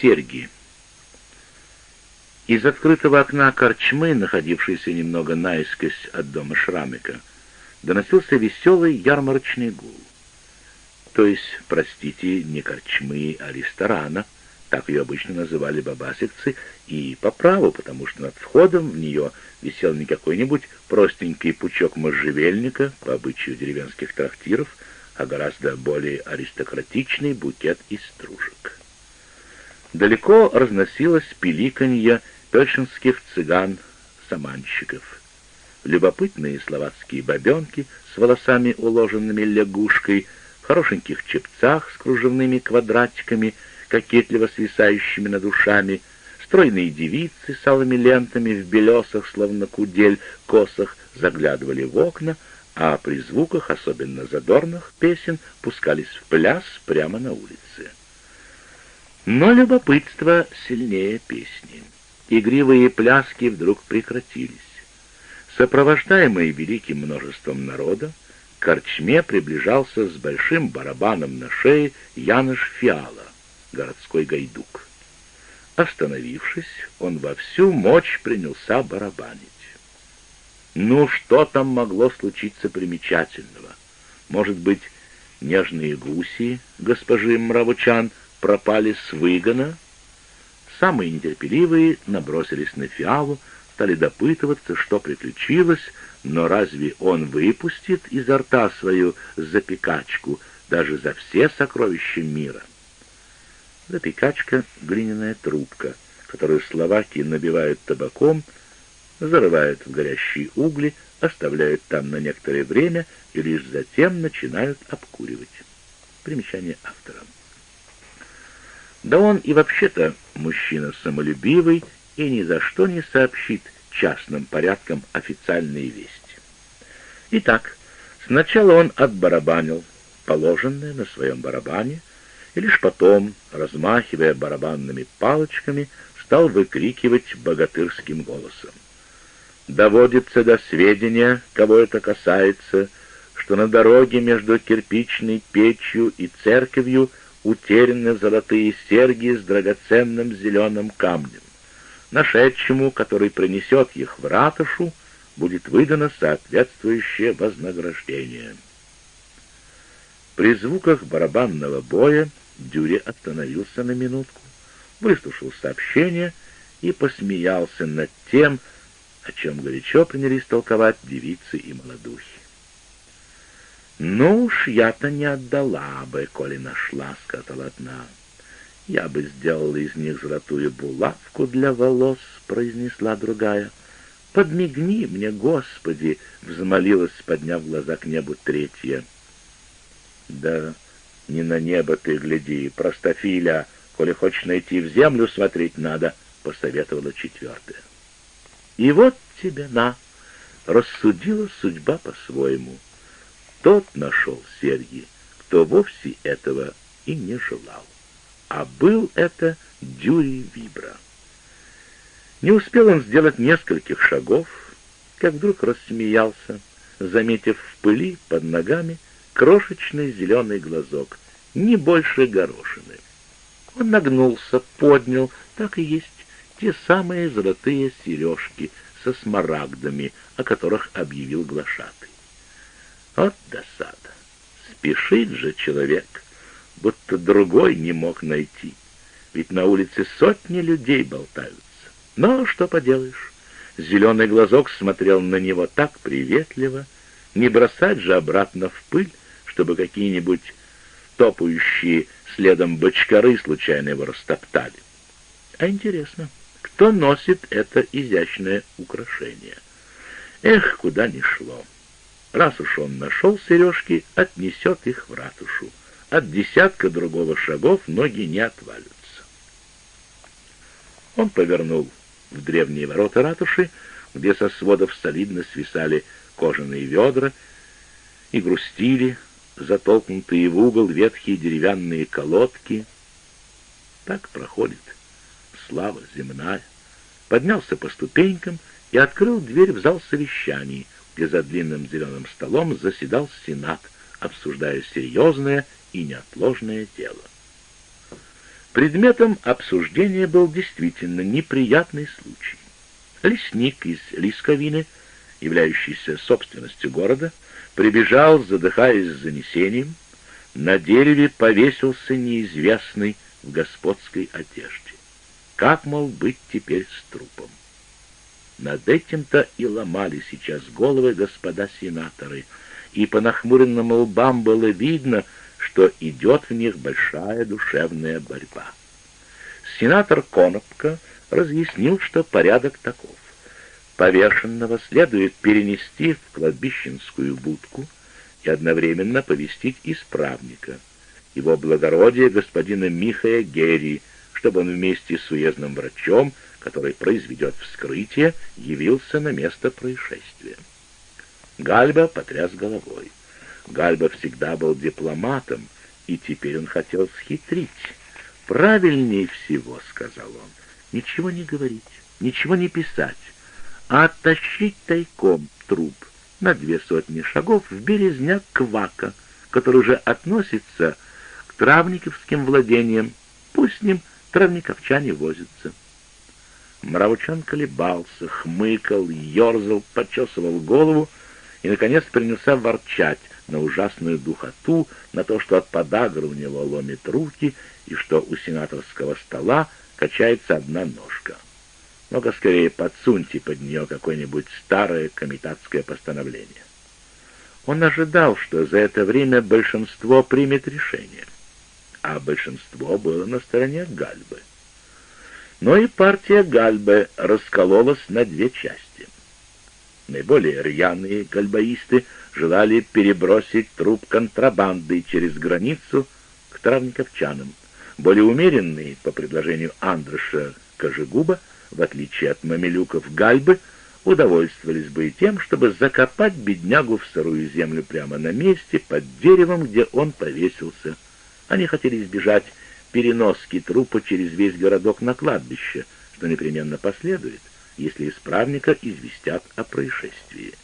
серьги. Из открытого окна корчмы, находившейся немного наискось от дома Шрамика, доносился веселый ярмарочный гул. То есть, простите, не корчмы, а ресторана, так ее обычно называли бабасикцы, и по праву, потому что над входом в нее висел не какой-нибудь простенький пучок можжевельника, по обычаю деревенских трактиров, а гораздо более аристократичный букет из стружек. Далеко разносилось пиликанье пельшинских цыган-саманщиков. Любопытные словацкие бабенки с волосами, уложенными лягушкой, в хорошеньких чепцах с кружевными квадратиками, кокетливо свисающими над ушами, стройные девицы с алыми лентами в белесах, словно кудель, косах, заглядывали в окна, а при звуках, особенно задорных песен, пускались в пляс прямо на улице. Но любопытство сильнее песни игривые пляски вдруг прекратились. Сопровождаемый великим множеством народа, к корчме приближался с большим барабаном на шее Яныш Фиала, городской гайдук. Остановившись, он во всю мощь принялся барабанить. Ну, что там могло случиться примечательного? Может быть, нежные гуси госпожи Мравучан пропали с выгона, Самые нетерпеливые набросились на Фиалу, стали допытываться, что приключилось, но разве он выпустит изо рта свою запекачку даже за все сокровища мира? Запекачка — глиняная трубка, которую словаки набивают табаком, зарывают в горящие угли, оставляют там на некоторое время и лишь затем начинают обкуривать. Примечание автора. Да он и вообще-то мужчина самолюбивый и ни за что не сообщит частным порядком официальные вести. Итак, сначала он отбарабанил положенное на своем барабане, и лишь потом, размахивая барабанными палочками, стал выкрикивать богатырским голосом. «Доводится до сведения, кого это касается, что на дороге между кирпичной печью и церковью утеряны золотые серьги с драгоценным зеленым камнем. Нашедшему, который принесет их в ратушу, будет выдано соответствующее вознаграждение. При звуках барабанного боя Дюри остановился на минутку, выслушал сообщение и посмеялся над тем, о чем горячо принялись толковать девицы и молодухи. «Ну уж я-то не отдала бы, коли нашла», — сказала одна. «Я бы сделала из них золотую булавку для волос», — произнесла другая. «Подмигни мне, Господи!» — взмолилась, подняв глаза к небу третья. «Да не на небо ты гляди, простофиля, коли хочешь найти в землю, смотреть надо», — посоветовала четвертая. «И вот тебе на!» — рассудила судьба по-своему — тот нашел серьги, кто вовсе этого и не желал. А был это Дюри Вибра. Не успел он сделать нескольких шагов, как вдруг рассмеялся, заметив в пыли под ногами крошечный зеленый глазок, не больше горошины. Он нагнулся, поднял, так и есть, те самые золотые сережки со смарагдами, о которых объявил глашатый. Вот досада. Спешит же человек, будто другой не мог найти. Ведь на улице сотни людей болтаются. Но что поделаешь, зеленый глазок смотрел на него так приветливо, не бросать же обратно в пыль, чтобы какие-нибудь топающие следом бочкары случайно его растоптали. А интересно, кто носит это изящное украшение? Эх, куда ни шло. Раз уж он нашел сережки, отнесет их в ратушу. От десятка другого шагов ноги не отвалятся. Он повернул в древние ворота ратуши, где со сводов солидно свисали кожаные ведра и грустили, затолкнутые в угол ветхие деревянные колодки. Так проходит слава земная. Поднялся по ступенькам и открыл дверь в зал совещаний — где за длинным зеленым столом заседал Сенат, обсуждая серьезное и неотложное дело. Предметом обсуждения был действительно неприятный случай. Лесник из Лисковины, являющийся собственностью города, прибежал, задыхаясь занесением, на дереве повесился неизвестный в господской одежде. Как, мол, быть теперь с трупом? Над этим-то и ломали сейчас головы господа сенаторы, и по нахмуренным лбам было видно, что идет в них большая душевная борьба. Сенатор Конопка разъяснил, что порядок таков. Повешенного следует перенести в кладбищенскую будку и одновременно повестить исправника, его благородие господина Михая Герри, чтобы он вместе с уездным врачом, который произведет вскрытие, явился на место происшествия. Гальба потряс головой. Гальба всегда был дипломатом, и теперь он хотел схитрить. «Правильней всего», — сказал он, — «ничего не говорить, ничего не писать, а оттащить тайком труп на две сотни шагов в березняк Квака, который уже относится к травниковским владениям. Пусть с ним травниковчане возятся». Мравчан колебался, хмыкал, ерзал, почесывал голову и, наконец, принялся ворчать на ужасную духоту, на то, что от подагры у него ломит руки и что у сенаторского стола качается одна ножка. Но-ка скорее подсуньте под нее какое-нибудь старое комитатское постановление. Он ожидал, что за это время большинство примет решение, а большинство было на стороне Гальбы. Но и партия Гальбы раскололась на две части. Наиболее рьяные гальбаисты желали перебросить труп контрабандой через границу к травниковчанам. Более умеренные, по предложению Андреша Кожегуба, в отличие от мамилюков Гальбы, удовольствовались бы и тем, чтобы закопать беднягу в сырую землю прямо на месте, под деревом, где он повесился. Они хотели избежать переноски трупа через весь городок на кладбище, что непременно последует, если исправника известят о происшествии.